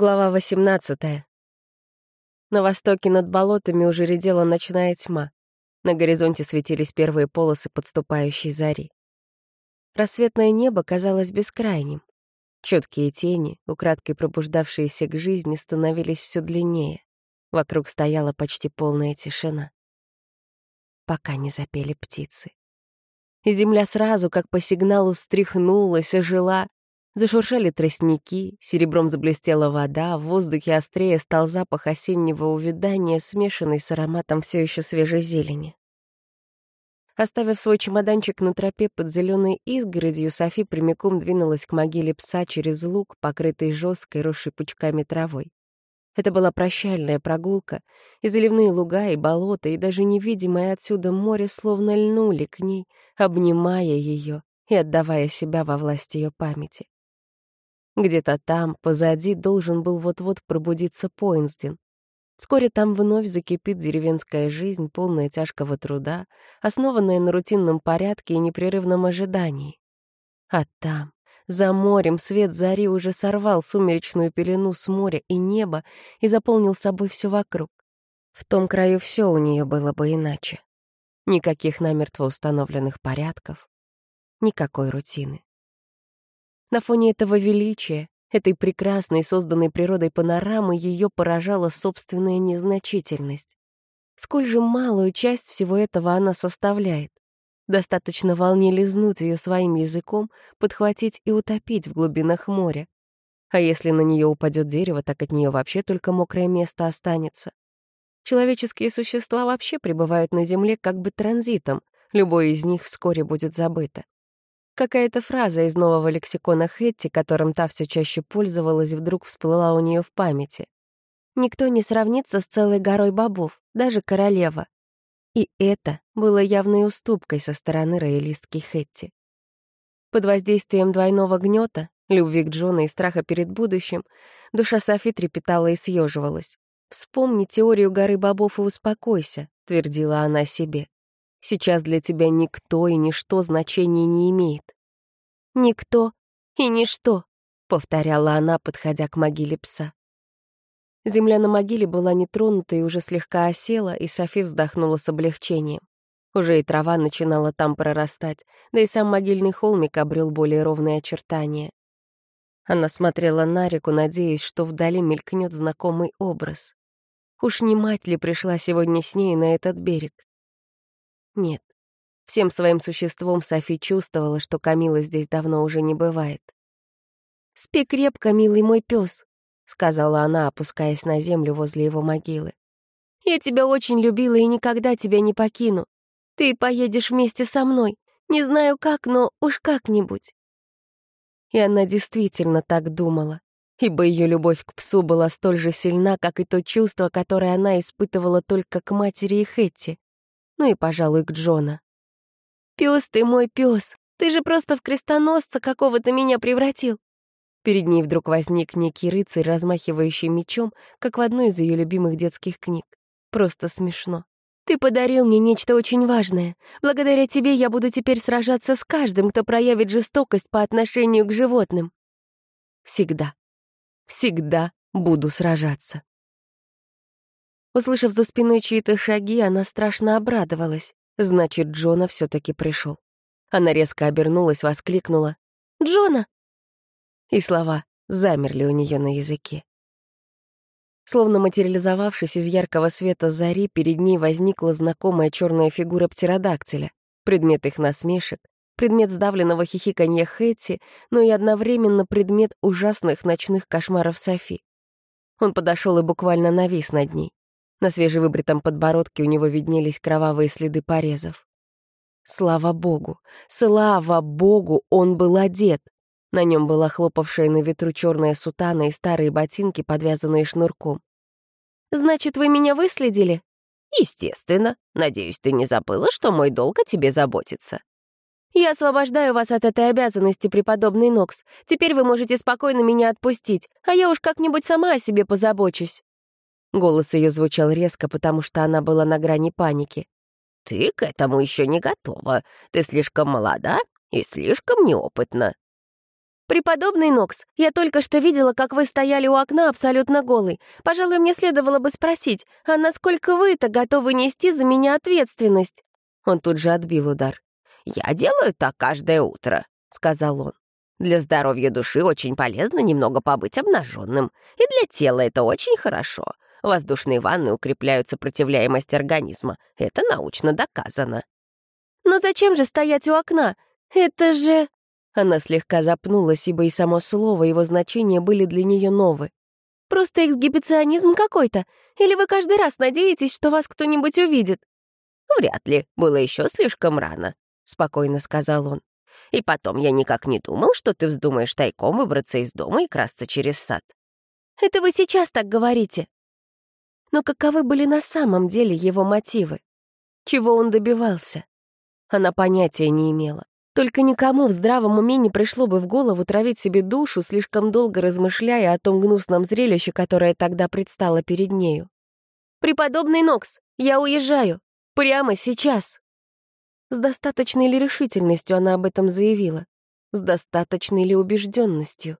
Глава 18. На востоке над болотами уже редела ночная тьма. На горизонте светились первые полосы подступающей зари. Рассветное небо казалось бескрайним. Четкие тени, украдкой пробуждавшиеся к жизни, становились все длиннее. Вокруг стояла почти полная тишина. Пока не запели птицы. И земля сразу, как по сигналу, встряхнулась, ожила, Зашуршали тростники, серебром заблестела вода, в воздухе острее стал запах осеннего увядания, смешанный с ароматом все еще свежей зелени. Оставив свой чемоданчик на тропе под зеленой изгородью, Софи прямиком двинулась к могиле пса через луг, покрытый жесткой, росшей пучками травой. Это была прощальная прогулка, и заливные луга, и болота, и даже невидимое отсюда море словно льнули к ней, обнимая ее и отдавая себя во власть ее памяти. Где-то там, позади, должен был вот-вот пробудиться Пойнсден. Вскоре там вновь закипит деревенская жизнь, полная тяжкого труда, основанная на рутинном порядке и непрерывном ожидании. А там, за морем, свет зари уже сорвал сумеречную пелену с моря и неба и заполнил собой все вокруг. В том краю все у нее было бы иначе. Никаких намертво установленных порядков, никакой рутины. На фоне этого величия, этой прекрасной, созданной природой панорамы, ее поражала собственная незначительность. Сколь же малую часть всего этого она составляет. Достаточно волне лизнуть ее своим языком, подхватить и утопить в глубинах моря. А если на нее упадет дерево, так от нее вообще только мокрое место останется. Человеческие существа вообще пребывают на Земле как бы транзитом, любое из них вскоре будет забыто. Какая-то фраза из нового лексикона Хэтти, которым та все чаще пользовалась, вдруг всплыла у нее в памяти. «Никто не сравнится с целой горой бобов, даже королева». И это было явной уступкой со стороны роялистки Хэтти. Под воздействием двойного гнета, любви к Джону и страха перед будущим, душа Софи трепетала и съеживалась. «Вспомни теорию горы бобов и успокойся», — твердила она себе. Сейчас для тебя никто и ничто значения не имеет. «Никто и ничто», — повторяла она, подходя к могиле пса. Земля на могиле была нетронута и уже слегка осела, и Софи вздохнула с облегчением. Уже и трава начинала там прорастать, да и сам могильный холмик обрел более ровные очертания. Она смотрела на реку, надеясь, что вдали мелькнет знакомый образ. Уж не мать ли пришла сегодня с ней на этот берег? Нет. Всем своим существом Софи чувствовала, что Камила здесь давно уже не бывает. «Спи крепко, милый мой пес, сказала она, опускаясь на землю возле его могилы. «Я тебя очень любила и никогда тебя не покину. Ты поедешь вместе со мной. Не знаю как, но уж как-нибудь». И она действительно так думала, ибо ее любовь к псу была столь же сильна, как и то чувство, которое она испытывала только к матери и Хетти ну и, пожалуй, к Джона. «Пёс ты мой пёс! Ты же просто в крестоносца какого-то меня превратил!» Перед ней вдруг возник некий рыцарь, размахивающий мечом, как в одной из ее любимых детских книг. Просто смешно. «Ты подарил мне нечто очень важное. Благодаря тебе я буду теперь сражаться с каждым, кто проявит жестокость по отношению к животным. Всегда, всегда буду сражаться». Услышав за спиной чьи-то шаги, она страшно обрадовалась. Значит, Джона все таки пришел. Она резко обернулась, воскликнула. «Джона!» И слова замерли у нее на языке. Словно материализовавшись из яркого света зари, перед ней возникла знакомая черная фигура птеродактиля, предмет их насмешек, предмет сдавленного хихиканья Хэтти, но и одновременно предмет ужасных ночных кошмаров Софи. Он подошел и буквально навис над ней. На свежевыбритом подбородке у него виднелись кровавые следы порезов. Слава богу, слава богу, он был одет. На нем была хлопавшая на ветру черная сутана и старые ботинки, подвязанные шнурком. «Значит, вы меня выследили?» «Естественно. Надеюсь, ты не забыла, что мой долг о тебе заботиться». «Я освобождаю вас от этой обязанности, преподобный Нокс. Теперь вы можете спокойно меня отпустить, а я уж как-нибудь сама о себе позабочусь». Голос ее звучал резко, потому что она была на грани паники. «Ты к этому еще не готова. Ты слишком молода и слишком неопытна». «Преподобный Нокс, я только что видела, как вы стояли у окна абсолютно голый. Пожалуй, мне следовало бы спросить, а насколько вы-то готовы нести за меня ответственность?» Он тут же отбил удар. «Я делаю так каждое утро», — сказал он. «Для здоровья души очень полезно немного побыть обнаженным, и для тела это очень хорошо. Воздушные ванны укрепляют сопротивляемость организма. Это научно доказано». «Но зачем же стоять у окна? Это же...» Она слегка запнулась, ибо и само слово, его значения были для нее новые. «Просто эксгибиционизм какой-то. Или вы каждый раз надеетесь, что вас кто-нибудь увидит?» «Вряд ли. Было еще слишком рано», — спокойно сказал он. «И потом я никак не думал, что ты вздумаешь тайком выбраться из дома и красться через сад». «Это вы сейчас так говорите». Но каковы были на самом деле его мотивы? Чего он добивался? Она понятия не имела. Только никому в здравом уме не пришло бы в голову травить себе душу, слишком долго размышляя о том гнусном зрелище, которое тогда предстало перед нею. «Преподобный Нокс, я уезжаю. Прямо сейчас!» С достаточной ли решительностью она об этом заявила? С достаточной ли убежденностью?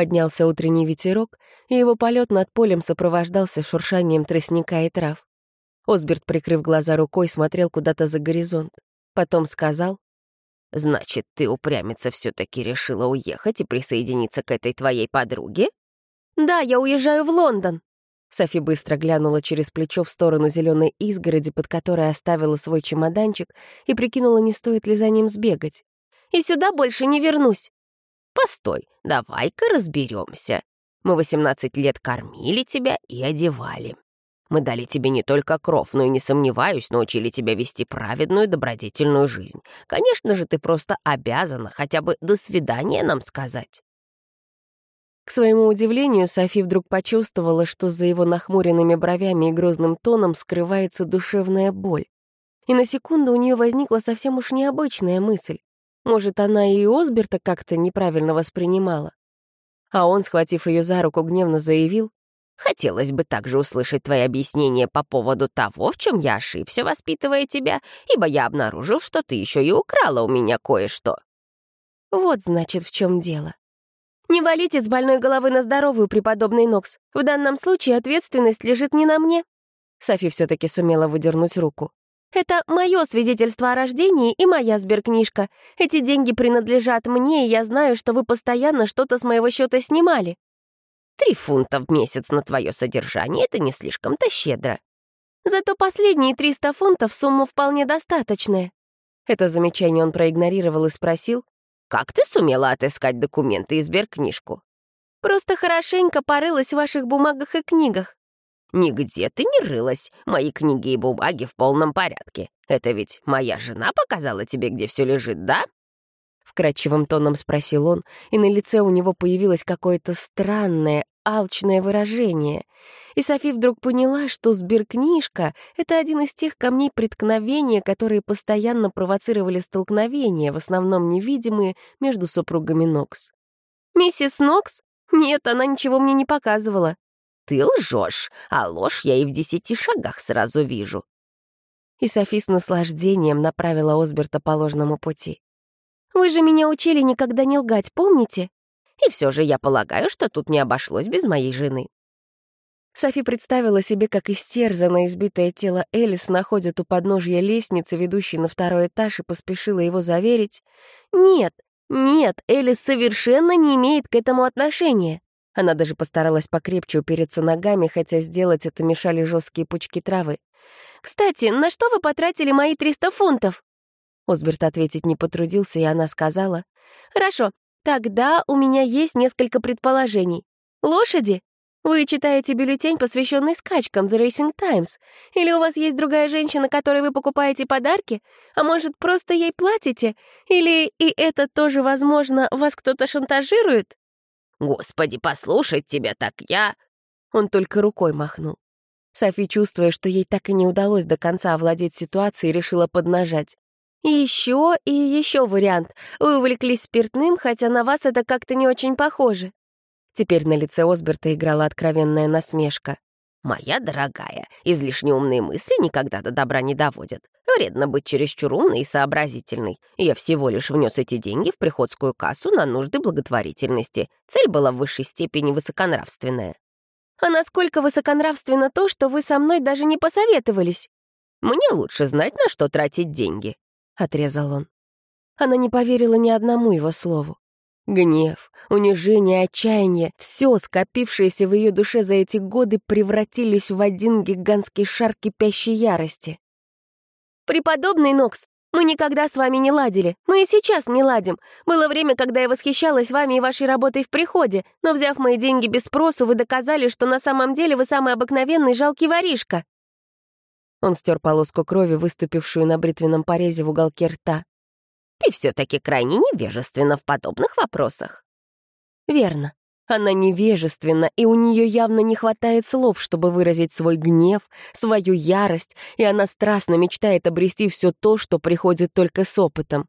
Поднялся утренний ветерок, и его полет над полем сопровождался шуршанием тростника и трав. Осберт, прикрыв глаза рукой, смотрел куда-то за горизонт. Потом сказал, Значит, ты, упрямица, все-таки решила уехать и присоединиться к этой твоей подруге? Да, я уезжаю в Лондон. Софи быстро глянула через плечо в сторону зеленой изгороди, под которой оставила свой чемоданчик, и прикинула, не стоит ли за ним сбегать. «И сюда больше не вернусь». «Постой, давай-ка разберемся. Мы 18 лет кормили тебя и одевали. Мы дали тебе не только кров, но и, не сомневаюсь, научили тебя вести праведную, добродетельную жизнь. Конечно же, ты просто обязана хотя бы «до свидания» нам сказать». К своему удивлению, Софи вдруг почувствовала, что за его нахмуренными бровями и грозным тоном скрывается душевная боль. И на секунду у нее возникла совсем уж необычная мысль. Может, она и Осберта как-то неправильно воспринимала? А он, схватив ее за руку, гневно заявил, Хотелось бы также услышать твои объяснения по поводу того, в чем я ошибся, воспитывая тебя, ибо я обнаружил, что ты еще и украла у меня кое-что». «Вот, значит, в чем дело. Не валите с больной головы на здоровую, преподобный Нокс. В данном случае ответственность лежит не на мне». Софи все-таки сумела выдернуть руку. «Это мое свидетельство о рождении и моя сберкнижка. Эти деньги принадлежат мне, и я знаю, что вы постоянно что-то с моего счета снимали. Три фунта в месяц на твое содержание — это не слишком-то щедро. Зато последние 300 фунтов — сумма вполне достаточная. Это замечание он проигнорировал и спросил, «Как ты сумела отыскать документы и сберкнижку?» «Просто хорошенько порылась в ваших бумагах и книгах». «Нигде ты не рылась. Мои книги и бумаги в полном порядке. Это ведь моя жена показала тебе, где все лежит, да?» Вкрадчивым тоном спросил он, и на лице у него появилось какое-то странное, алчное выражение. И Софи вдруг поняла, что сберкнижка — это один из тех камней преткновения, которые постоянно провоцировали столкновения, в основном невидимые, между супругами Нокс. «Миссис Нокс? Нет, она ничего мне не показывала». «Ты лжешь, а ложь я и в десяти шагах сразу вижу». И Софи с наслаждением направила Осберта по ложному пути. «Вы же меня учили никогда не лгать, помните?» И все же я полагаю, что тут не обошлось без моей жены». Софи представила себе, как истерзанное избитое тело Элис находит у подножья лестницы, ведущей на второй этаж, и поспешила его заверить. «Нет, нет, Элис совершенно не имеет к этому отношения». Она даже постаралась покрепче упереться ногами, хотя сделать это мешали жесткие пучки травы. «Кстати, на что вы потратили мои 300 фунтов?» Осберт ответить не потрудился, и она сказала. «Хорошо, Тогда у меня есть несколько предположений. Лошади? Вы читаете бюллетень, посвященный скачкам The Racing Times? Или у вас есть другая женщина, которой вы покупаете подарки? А может, просто ей платите? Или, и это тоже возможно, вас кто-то шантажирует? Господи, послушать тебя так я... Он только рукой махнул. Софи, чувствуя, что ей так и не удалось до конца овладеть ситуацией, решила поднажать. Еще и еще вариант. Вы увлеклись спиртным, хотя на вас это как-то не очень похоже. Теперь на лице Осберта играла откровенная насмешка. «Моя дорогая, излишне умные мысли никогда до добра не доводят. Вредно быть чересчур умной и сообразительной. Я всего лишь внес эти деньги в приходскую кассу на нужды благотворительности. Цель была в высшей степени высоконравственная». «А насколько высоконравственно то, что вы со мной даже не посоветовались?» «Мне лучше знать, на что тратить деньги», — отрезал он. Она не поверила ни одному его слову. Гнев, унижение, отчаяние — все, скопившееся в ее душе за эти годы, превратились в один гигантский шар кипящей ярости. «Преподобный Нокс, мы никогда с вами не ладили. Мы и сейчас не ладим. Было время, когда я восхищалась вами и вашей работой в приходе, но, взяв мои деньги без спросу, вы доказали, что на самом деле вы самый обыкновенный жалкий воришка». Он стер полоску крови, выступившую на бритвенном порезе в уголке рта. Ты все-таки крайне невежественна в подобных вопросах». «Верно. Она невежественна, и у нее явно не хватает слов, чтобы выразить свой гнев, свою ярость, и она страстно мечтает обрести все то, что приходит только с опытом.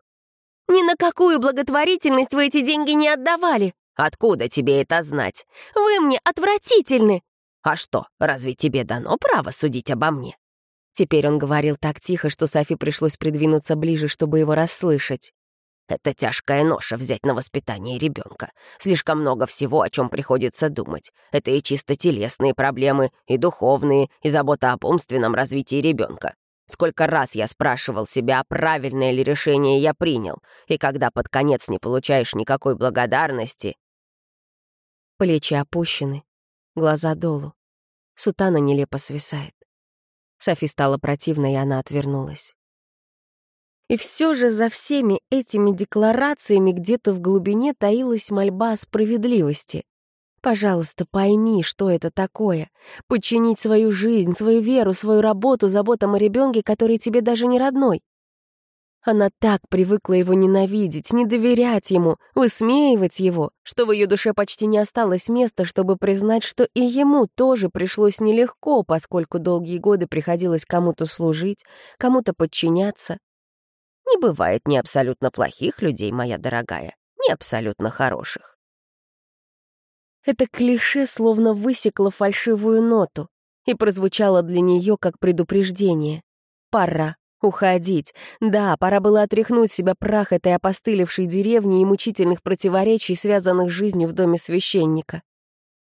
«Ни на какую благотворительность вы эти деньги не отдавали!» «Откуда тебе это знать?» «Вы мне отвратительны!» «А что, разве тебе дано право судить обо мне?» Теперь он говорил так тихо, что Софи пришлось придвинуться ближе, чтобы его расслышать. «Это тяжкая ноша взять на воспитание ребенка. Слишком много всего, о чем приходится думать. Это и чисто телесные проблемы, и духовные, и забота об умственном развитии ребенка. Сколько раз я спрашивал себя, правильное ли решение я принял, и когда под конец не получаешь никакой благодарности...» Плечи опущены, глаза долу. Сутана нелепо свисает. Софи стало противно, и она отвернулась. И все же за всеми этими декларациями где-то в глубине таилась мольба о справедливости. Пожалуйста, пойми, что это такое. Подчинить свою жизнь, свою веру, свою работу заботам о ребенке, который тебе даже не родной. Она так привыкла его ненавидеть, не доверять ему, высмеивать его, что в ее душе почти не осталось места, чтобы признать, что и ему тоже пришлось нелегко, поскольку долгие годы приходилось кому-то служить, кому-то подчиняться. Не бывает ни абсолютно плохих людей, моя дорогая, ни абсолютно хороших. Это клише словно высекло фальшивую ноту и прозвучало для нее как предупреждение. Пора. Уходить. Да, пора было отряхнуть себя прах этой опостылевшей деревни и мучительных противоречий, связанных с жизнью в доме священника.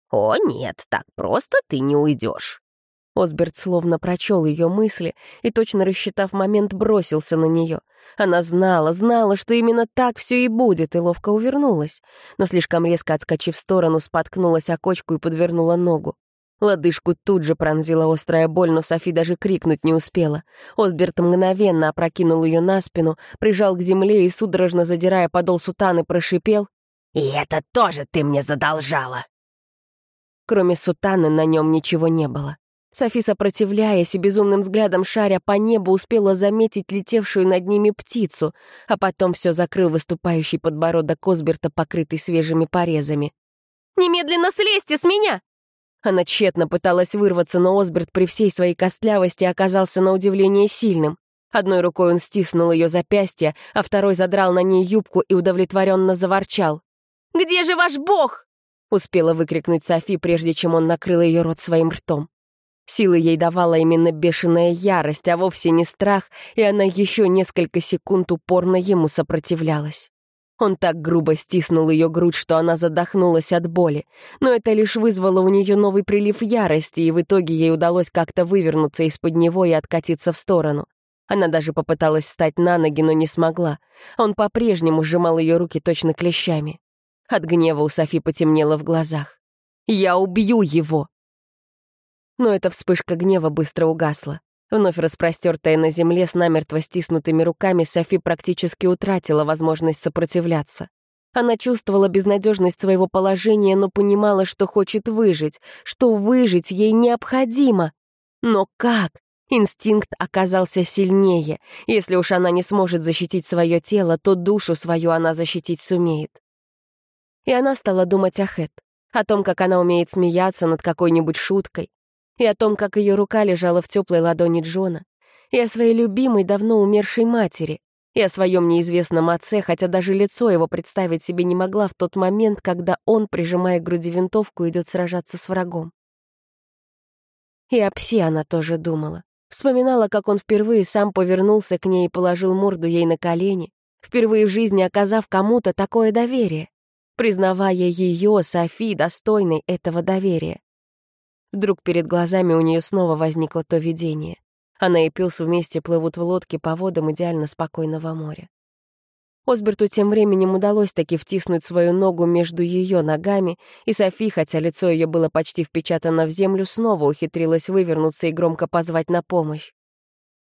«О, нет, так просто ты не уйдешь». Осберт словно прочел ее мысли и, точно рассчитав момент, бросился на нее. Она знала, знала, что именно так все и будет, и ловко увернулась, но слишком резко отскочив в сторону, споткнулась о кочку и подвернула ногу. Лодыжку тут же пронзила острая боль, но Софи даже крикнуть не успела. Осберт мгновенно опрокинул ее на спину, прижал к земле и, судорожно задирая подол сутаны, прошипел. «И это тоже ты мне задолжала!» Кроме сутаны на нем ничего не было. Софи, сопротивляясь и безумным взглядом шаря по небу, успела заметить летевшую над ними птицу, а потом все закрыл выступающий подбородок Осберта, покрытый свежими порезами. «Немедленно слезьте с меня!» Она тщетно пыталась вырваться, но Осберт при всей своей костлявости оказался на удивление сильным. Одной рукой он стиснул ее запястье, а второй задрал на ней юбку и удовлетворенно заворчал. «Где же ваш бог?» — успела выкрикнуть Софи, прежде чем он накрыл ее рот своим ртом. Силы ей давала именно бешеная ярость, а вовсе не страх, и она еще несколько секунд упорно ему сопротивлялась. Он так грубо стиснул ее грудь, что она задохнулась от боли. Но это лишь вызвало у нее новый прилив ярости, и в итоге ей удалось как-то вывернуться из-под него и откатиться в сторону. Она даже попыталась встать на ноги, но не смогла. Он по-прежнему сжимал ее руки точно клещами. От гнева у Софи потемнело в глазах. «Я убью его!» Но эта вспышка гнева быстро угасла. Вновь распростертая на земле с намертво стиснутыми руками, Софи практически утратила возможность сопротивляться. Она чувствовала безнадежность своего положения, но понимала, что хочет выжить, что выжить ей необходимо. Но как? Инстинкт оказался сильнее. Если уж она не сможет защитить свое тело, то душу свою она защитить сумеет. И она стала думать о Хэт, о том, как она умеет смеяться над какой-нибудь шуткой, и о том, как ее рука лежала в теплой ладони Джона, и о своей любимой, давно умершей матери, и о своем неизвестном отце, хотя даже лицо его представить себе не могла в тот момент, когда он, прижимая к груди винтовку, идет сражаться с врагом. И о псе она тоже думала. Вспоминала, как он впервые сам повернулся к ней и положил морду ей на колени, впервые в жизни оказав кому-то такое доверие, признавая ее, Софи, достойной этого доверия. Вдруг перед глазами у нее снова возникло то видение. Она и пес вместе плывут в лодке по водам идеально спокойного моря. Осберту тем временем удалось таки втиснуть свою ногу между ее ногами, и Софи, хотя лицо ее было почти впечатано в землю, снова ухитрилась вывернуться и громко позвать на помощь.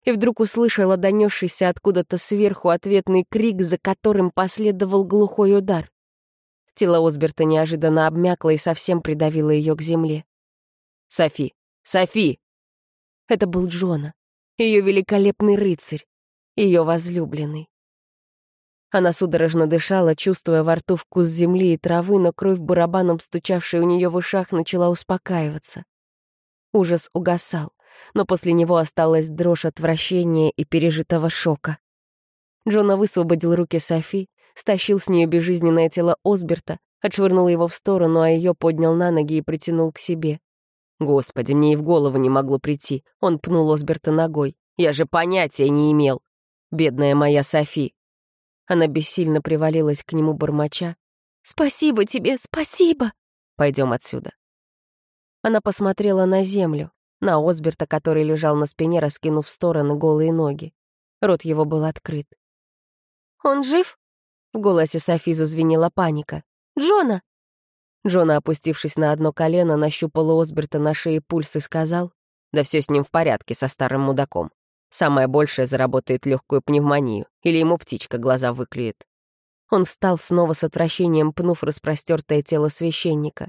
И вдруг услышала донесшийся откуда-то сверху ответный крик, за которым последовал глухой удар. Тело Осберта неожиданно обмякло и совсем придавило ее к земле. «Софи! Софи!» Это был Джона, ее великолепный рыцарь, ее возлюбленный. Она судорожно дышала, чувствуя во рту вкус земли и травы, но кровь барабаном, стучавшая у нее в ушах, начала успокаиваться. Ужас угасал, но после него осталась дрожь отвращения и пережитого шока. Джона высвободил руки Софи, стащил с нее безжизненное тело Осберта, отшвырнул его в сторону, а ее поднял на ноги и притянул к себе. Господи, мне и в голову не могло прийти. Он пнул Осберта ногой. Я же понятия не имел. Бедная моя Софи. Она бессильно привалилась к нему бормоча. «Спасибо тебе, спасибо!» «Пойдем отсюда». Она посмотрела на землю, на Осберта, который лежал на спине, раскинув в стороны голые ноги. Рот его был открыт. «Он жив?» В голосе Софи зазвенела паника. «Джона!» Джона, опустившись на одно колено, нащупал Осберта на шее пульс и сказал, «Да все с ним в порядке, со старым мудаком. Самое большее заработает легкую пневмонию, или ему птичка глаза выклюет. Он встал снова с отвращением, пнув распростертое тело священника.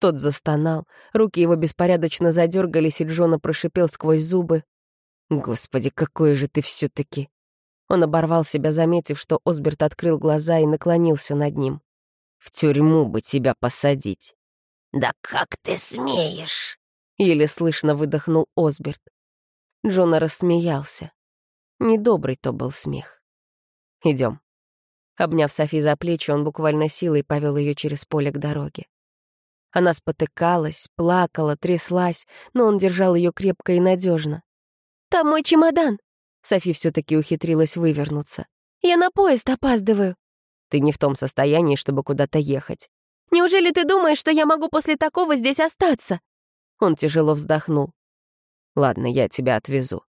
Тот застонал, руки его беспорядочно задергались, и Джона прошипел сквозь зубы. «Господи, какой же ты все таки Он оборвал себя, заметив, что Осберт открыл глаза и наклонился над ним. «В тюрьму бы тебя посадить». «Да как ты смеешь?» — еле слышно выдохнул Осберт. Джона рассмеялся. Недобрый то был смех. Идем. Обняв Софи за плечи, он буквально силой повел ее через поле к дороге. Она спотыкалась, плакала, тряслась, но он держал ее крепко и надежно. «Там мой чемодан!» Софи все-таки ухитрилась вывернуться. «Я на поезд опаздываю!» «Ты не в том состоянии, чтобы куда-то ехать». «Неужели ты думаешь, что я могу после такого здесь остаться?» Он тяжело вздохнул. Ладно, я тебя отвезу».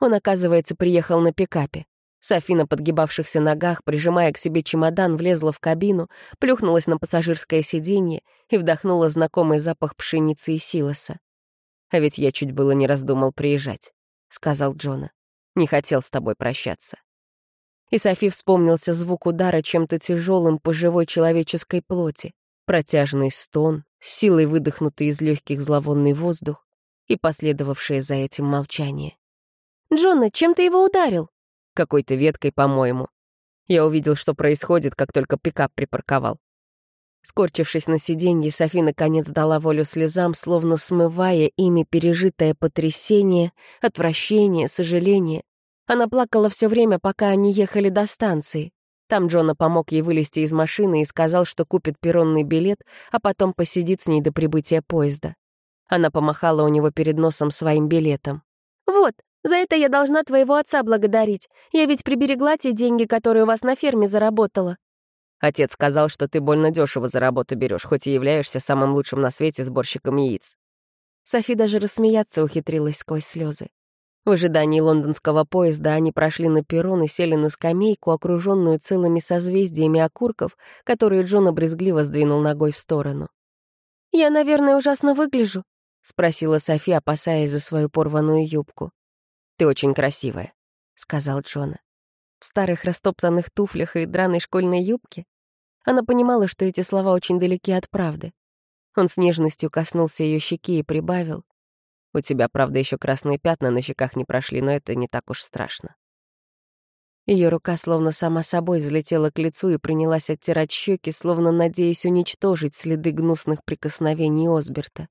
Он, оказывается, приехал на пикапе. Софи на подгибавшихся ногах, прижимая к себе чемодан, влезла в кабину, плюхнулась на пассажирское сиденье и вдохнула знакомый запах пшеницы и силоса. «А ведь я чуть было не раздумал приезжать», — сказал Джона. «Не хотел с тобой прощаться». И Софи вспомнился звук удара чем-то тяжелым по живой человеческой плоти, протяжный стон, силой выдохнутый из легких зловонный воздух, и последовавшее за этим молчание. «Джона, чем ты его ударил?» «Какой-то веткой, по-моему. Я увидел, что происходит, как только пикап припарковал. Скорчившись на сиденье, Софи наконец дала волю слезам, словно смывая ими пережитое потрясение, отвращение, сожаление. Она плакала все время, пока они ехали до станции. Там Джона помог ей вылезти из машины и сказал, что купит перронный билет, а потом посидит с ней до прибытия поезда. Она помахала у него перед носом своим билетом. «Вот, за это я должна твоего отца благодарить. Я ведь приберегла те деньги, которые у вас на ферме заработала». Отец сказал, что ты больно дешево за работу берешь, хоть и являешься самым лучшим на свете сборщиком яиц. Софи даже рассмеяться ухитрилась сквозь слезы. В ожидании лондонского поезда они прошли на перрон и сели на скамейку, окруженную целыми созвездиями окурков, которые Джон обрезгливо сдвинул ногой в сторону. «Я, наверное, ужасно выгляжу», — спросила Софи, опасаясь за свою порванную юбку. «Ты очень красивая», — сказал Джона. В старых растоптанных туфлях и драной школьной юбке она понимала, что эти слова очень далеки от правды. Он с нежностью коснулся ее щеки и прибавил. «У тебя, правда, еще красные пятна на щеках не прошли, но это не так уж страшно». Ее рука словно сама собой взлетела к лицу и принялась оттирать щеки, словно надеясь уничтожить следы гнусных прикосновений Осберта.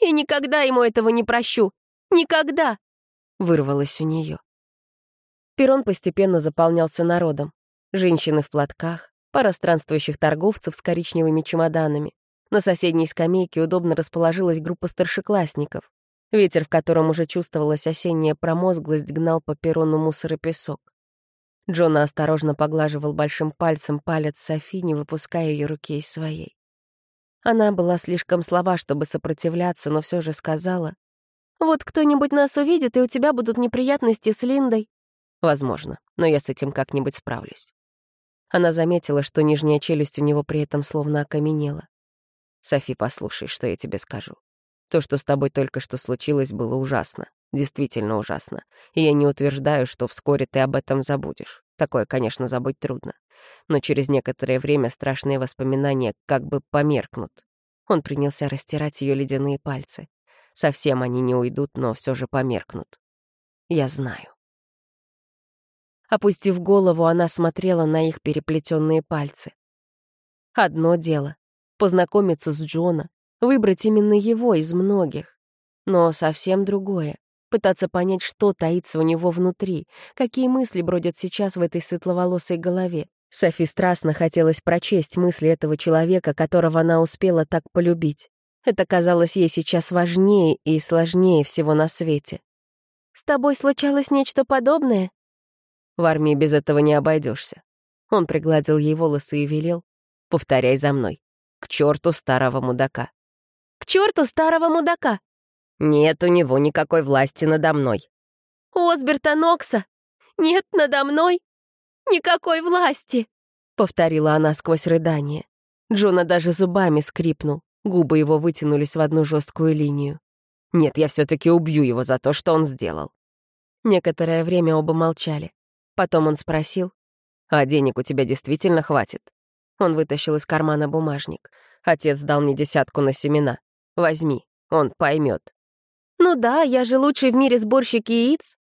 «Я никогда ему этого не прощу! Никогда!» — вырвалось у нее. Перрон постепенно заполнялся народом. Женщины в платках, пара странствующих торговцев с коричневыми чемоданами, На соседней скамейке удобно расположилась группа старшеклассников. Ветер, в котором уже чувствовалась осенняя промозглость, гнал по перрону мусор и песок. Джона осторожно поглаживал большим пальцем палец Софи, не выпуская ее руки из своей. Она была слишком слаба, чтобы сопротивляться, но все же сказала, «Вот кто-нибудь нас увидит, и у тебя будут неприятности с Линдой». «Возможно, но я с этим как-нибудь справлюсь». Она заметила, что нижняя челюсть у него при этом словно окаменела. Софи, послушай, что я тебе скажу. То, что с тобой только что случилось, было ужасно. Действительно ужасно. И я не утверждаю, что вскоре ты об этом забудешь. Такое, конечно, забыть трудно. Но через некоторое время страшные воспоминания как бы померкнут. Он принялся растирать ее ледяные пальцы. Совсем они не уйдут, но все же померкнут. Я знаю. Опустив голову, она смотрела на их переплетенные пальцы. Одно дело познакомиться с Джона, выбрать именно его из многих. Но совсем другое — пытаться понять, что таится у него внутри, какие мысли бродят сейчас в этой светловолосой голове. Софи страстно хотелось прочесть мысли этого человека, которого она успела так полюбить. Это казалось ей сейчас важнее и сложнее всего на свете. «С тобой случалось нечто подобное?» В армии без этого не обойдешься. Он пригладил ей волосы и велел. «Повторяй за мной. К черту старого мудака. К черту старого мудака! Нет у него никакой власти надо мной. Осберта Нокса нет надо мной никакой власти, повторила она сквозь рыдание. Джона даже зубами скрипнул, губы его вытянулись в одну жесткую линию. Нет, я все-таки убью его за то, что он сделал. Некоторое время оба молчали. Потом он спросил, «А денег у тебя действительно хватит?» Он вытащил из кармана бумажник. Отец дал мне десятку на семена. Возьми, он поймет. «Ну да, я же лучший в мире сборщик яиц».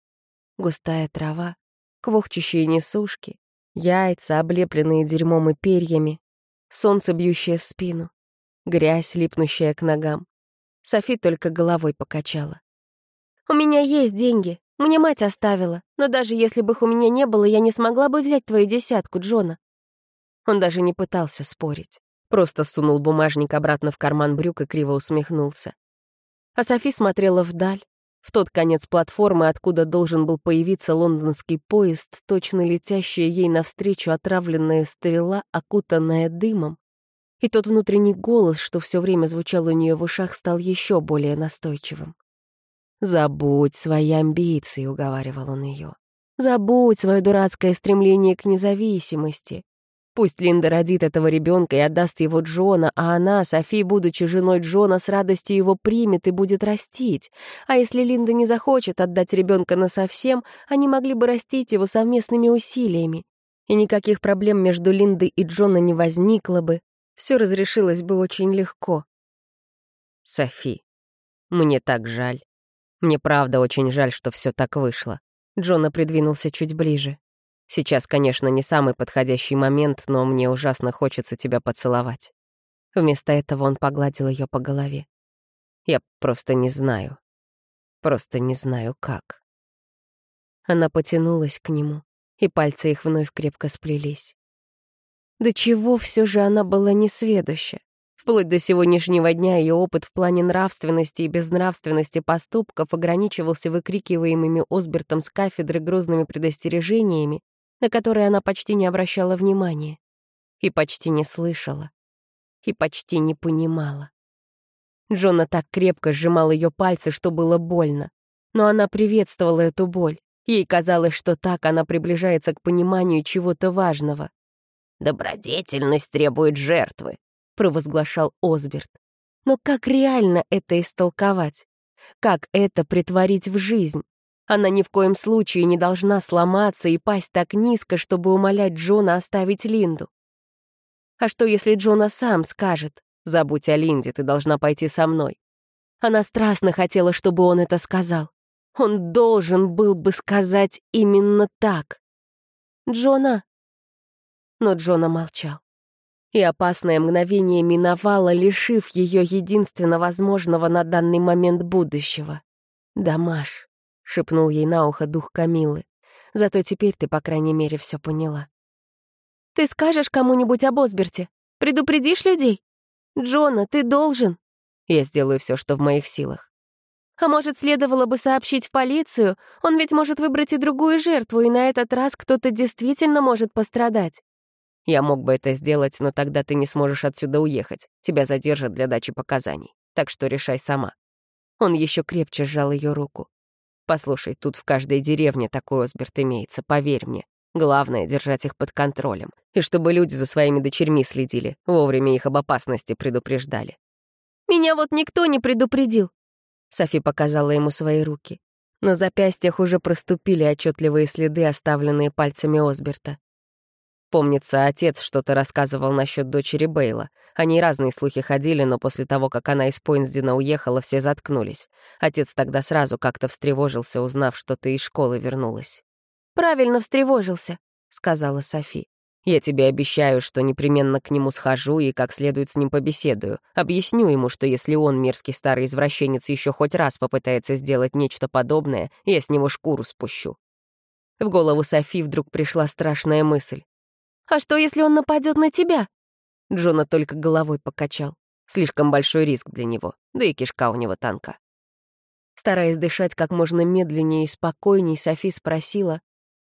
Густая трава, квохчущие несушки, яйца, облепленные дерьмом и перьями, солнце, бьющее в спину, грязь, липнущая к ногам. Софи только головой покачала. «У меня есть деньги, мне мать оставила, но даже если бы их у меня не было, я не смогла бы взять твою десятку, Джона. Он даже не пытался спорить. Просто сунул бумажник обратно в карман брюк и криво усмехнулся. А Софи смотрела вдаль, в тот конец платформы, откуда должен был появиться лондонский поезд, точно летящая ей навстречу отравленная стрела, окутанная дымом. И тот внутренний голос, что все время звучал у нее в ушах, стал еще более настойчивым. «Забудь свои амбиции», — уговаривал он ее. «Забудь свое дурацкое стремление к независимости. Пусть Линда родит этого ребенка и отдаст его Джона, а она, Софи, будучи женой Джона, с радостью его примет и будет растить. А если Линда не захочет отдать ребенка насовсем, они могли бы растить его совместными усилиями. И никаких проблем между Линдой и Джона не возникло бы. Все разрешилось бы очень легко. Софи, мне так жаль. Мне правда очень жаль, что все так вышло. Джона придвинулся чуть ближе. Сейчас, конечно, не самый подходящий момент, но мне ужасно хочется тебя поцеловать. Вместо этого он погладил ее по голове. Я просто не знаю. Просто не знаю, как. Она потянулась к нему, и пальцы их вновь крепко сплелись. До чего все же она была несведуща. Вплоть до сегодняшнего дня ее опыт в плане нравственности и безнравственности поступков ограничивался выкрикиваемыми Осбертом с кафедры грозными предостережениями на которые она почти не обращала внимания, и почти не слышала, и почти не понимала. Джона так крепко сжимал ее пальцы, что было больно, но она приветствовала эту боль. Ей казалось, что так она приближается к пониманию чего-то важного. «Добродетельность требует жертвы», — провозглашал Осберт. Но как реально это истолковать? Как это притворить в жизнь? Она ни в коем случае не должна сломаться и пасть так низко, чтобы умолять Джона оставить Линду. А что, если Джона сам скажет «Забудь о Линде, ты должна пойти со мной»? Она страстно хотела, чтобы он это сказал. Он должен был бы сказать именно так. «Джона?» Но Джона молчал. И опасное мгновение миновало, лишив ее единственно возможного на данный момент будущего. Дамаш шепнул ей на ухо дух Камилы. «Зато теперь ты, по крайней мере, все поняла». «Ты скажешь кому-нибудь об Осберте? Предупредишь людей?» Джона, ты должен. Я сделаю все, что в моих силах. А может, следовало бы сообщить в полицию? Он ведь может выбрать и другую жертву, и на этот раз кто-то действительно может пострадать. Я мог бы это сделать, но тогда ты не сможешь отсюда уехать. Тебя задержат для дачи показаний. Так что решай сама. Он еще крепче сжал ее руку. Послушай, тут в каждой деревне такой Осберт имеется, поверь мне. Главное — держать их под контролем. И чтобы люди за своими дочерьми следили, вовремя их об опасности предупреждали. «Меня вот никто не предупредил», — Софи показала ему свои руки. На запястьях уже проступили отчетливые следы, оставленные пальцами Осберта. Помнится, отец что-то рассказывал насчет дочери Бейла. О ней разные слухи ходили, но после того, как она из Пойнсдена уехала, все заткнулись. Отец тогда сразу как-то встревожился, узнав, что ты из школы вернулась. «Правильно встревожился», — сказала Софи. «Я тебе обещаю, что непременно к нему схожу и как следует с ним побеседую. Объясню ему, что если он, мерзкий старый извращенец, еще хоть раз попытается сделать нечто подобное, я с него шкуру спущу». В голову Софи вдруг пришла страшная мысль. «А что, если он нападет на тебя?» Джона только головой покачал. Слишком большой риск для него, да и кишка у него танка. Стараясь дышать как можно медленнее и спокойней, Софи спросила,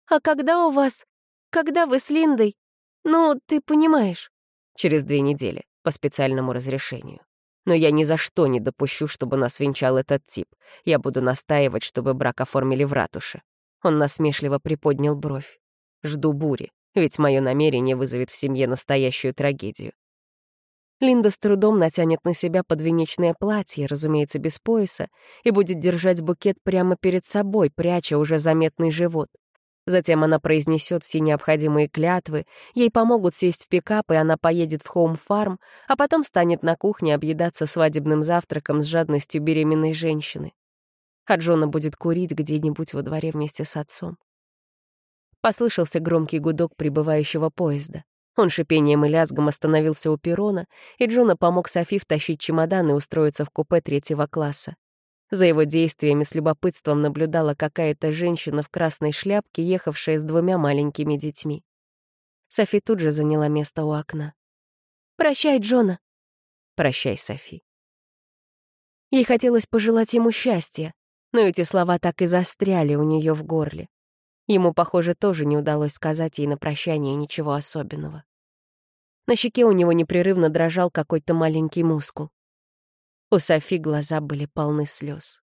«А когда у вас... Когда вы с Линдой? Ну, ты понимаешь?» «Через две недели, по специальному разрешению. Но я ни за что не допущу, чтобы нас венчал этот тип. Я буду настаивать, чтобы брак оформили в ратуше». Он насмешливо приподнял бровь. «Жду бури ведь мое намерение вызовет в семье настоящую трагедию. Линда с трудом натянет на себя подвенечное платье, разумеется, без пояса, и будет держать букет прямо перед собой, пряча уже заметный живот. Затем она произнесет все необходимые клятвы, ей помогут сесть в пикап, и она поедет в хоум-фарм, а потом станет на кухне объедаться свадебным завтраком с жадностью беременной женщины. А Джона будет курить где-нибудь во дворе вместе с отцом. Послышался громкий гудок прибывающего поезда. Он шипением и лязгом остановился у перрона, и Джона помог Софи втащить чемодан и устроиться в купе третьего класса. За его действиями с любопытством наблюдала какая-то женщина в красной шляпке, ехавшая с двумя маленькими детьми. Софи тут же заняла место у окна. «Прощай, Джона». «Прощай, Софи». Ей хотелось пожелать ему счастья, но эти слова так и застряли у нее в горле. Ему, похоже, тоже не удалось сказать ей на прощание ничего особенного. На щеке у него непрерывно дрожал какой-то маленький мускул. У Софи глаза были полны слез.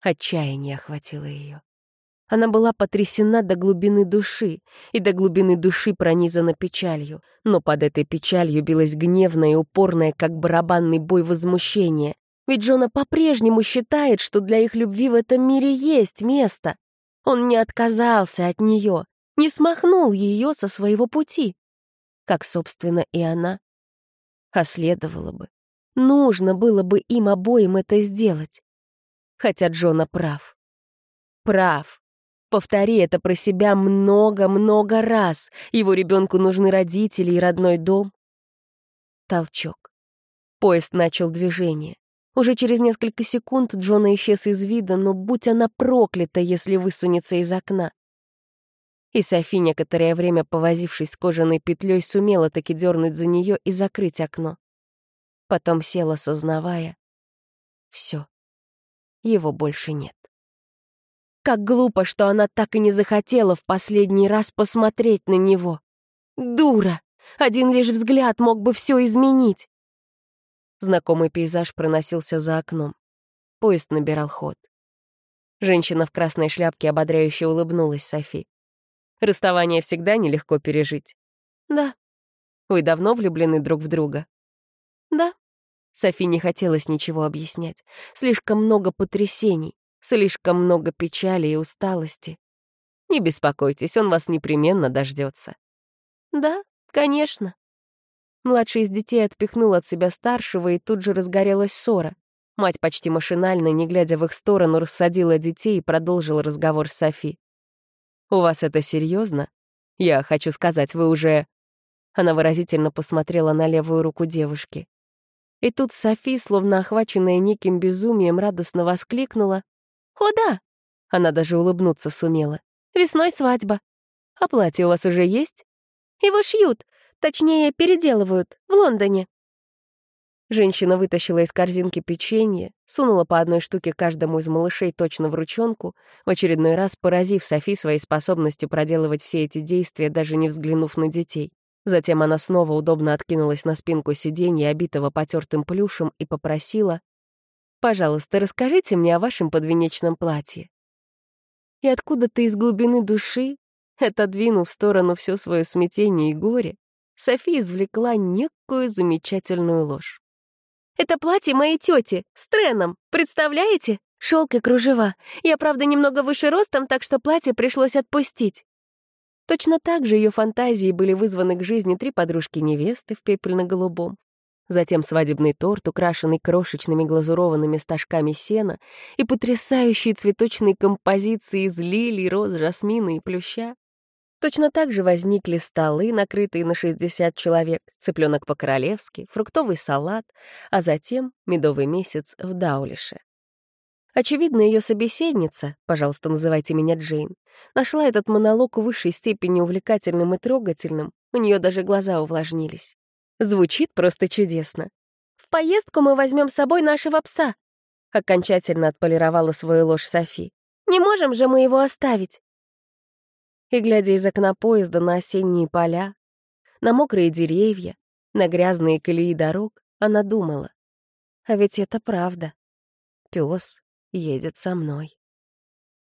Отчаяние охватило ее. Она была потрясена до глубины души, и до глубины души пронизана печалью, но под этой печалью билось гневное и упорное, как барабанный бой возмущение. Ведь Джона по-прежнему считает, что для их любви в этом мире есть место. Он не отказался от нее, не смахнул ее со своего пути. Как, собственно, и она. А следовало бы. Нужно было бы им обоим это сделать. Хотя Джона прав. Прав. Повтори это про себя много-много раз. Его ребенку нужны родители и родной дом. Толчок. Поезд начал движение. Уже через несколько секунд Джона исчез из вида, но будь она проклята, если высунется из окна. И Софи, некоторое время повозившись с кожаной петлей, сумела таки дернуть за нее и закрыть окно. Потом села, сознавая. Все. Его больше нет. Как глупо, что она так и не захотела в последний раз посмотреть на него. Дура! Один лишь взгляд мог бы все изменить. Знакомый пейзаж проносился за окном. Поезд набирал ход. Женщина в красной шляпке ободряюще улыбнулась Софи. «Расставание всегда нелегко пережить». «Да». «Вы давно влюблены друг в друга?» «Да». Софи не хотелось ничего объяснять. Слишком много потрясений, слишком много печали и усталости. Не беспокойтесь, он вас непременно дождется. «Да, конечно». Младший из детей отпихнул от себя старшего, и тут же разгорелась ссора. Мать почти машинально, не глядя в их сторону, рассадила детей и продолжила разговор с Софи. «У вас это серьезно? Я хочу сказать, вы уже...» Она выразительно посмотрела на левую руку девушки. И тут Софи, словно охваченная неким безумием, радостно воскликнула. «О, да!» Она даже улыбнуться сумела. «Весной свадьба. А платье у вас уже есть?» «Его шьют. Точнее, переделывают. В Лондоне». Женщина вытащила из корзинки печенье, сунула по одной штуке каждому из малышей точно в ручонку, в очередной раз поразив Софи своей способностью проделывать все эти действия, даже не взглянув на детей. Затем она снова удобно откинулась на спинку сиденья, обитого потертым плюшем, и попросила «Пожалуйста, расскажите мне о вашем подвенечном платье». И откуда-то из глубины души, отодвинув в сторону все свое смятение и горе, София извлекла некую замечательную ложь. «Это платье моей тети, с треном, представляете? Шелк и кружева. Я, правда, немного выше ростом, так что платье пришлось отпустить. Точно так же ее фантазии были вызваны к жизни три подружки-невесты в пепельно-голубом. Затем свадебный торт, украшенный крошечными глазурованными стажками сена и потрясающие цветочные композиции из лилий, роз, жасмина и плюща. Точно так же возникли столы, накрытые на 60 человек, цыпленок по-королевски, фруктовый салат, а затем медовый месяц в Даулише. Очевидно, ее собеседница, пожалуйста, называйте меня Джейн, нашла этот монолог в высшей степени увлекательным и трогательным, у нее даже глаза увлажнились. Звучит просто чудесно. «В поездку мы возьмем с собой нашего пса», окончательно отполировала свою ложь Софи. «Не можем же мы его оставить». И, глядя из окна поезда на осенние поля, на мокрые деревья, на грязные колеи дорог, она думала. А ведь это правда. Пес едет со мной.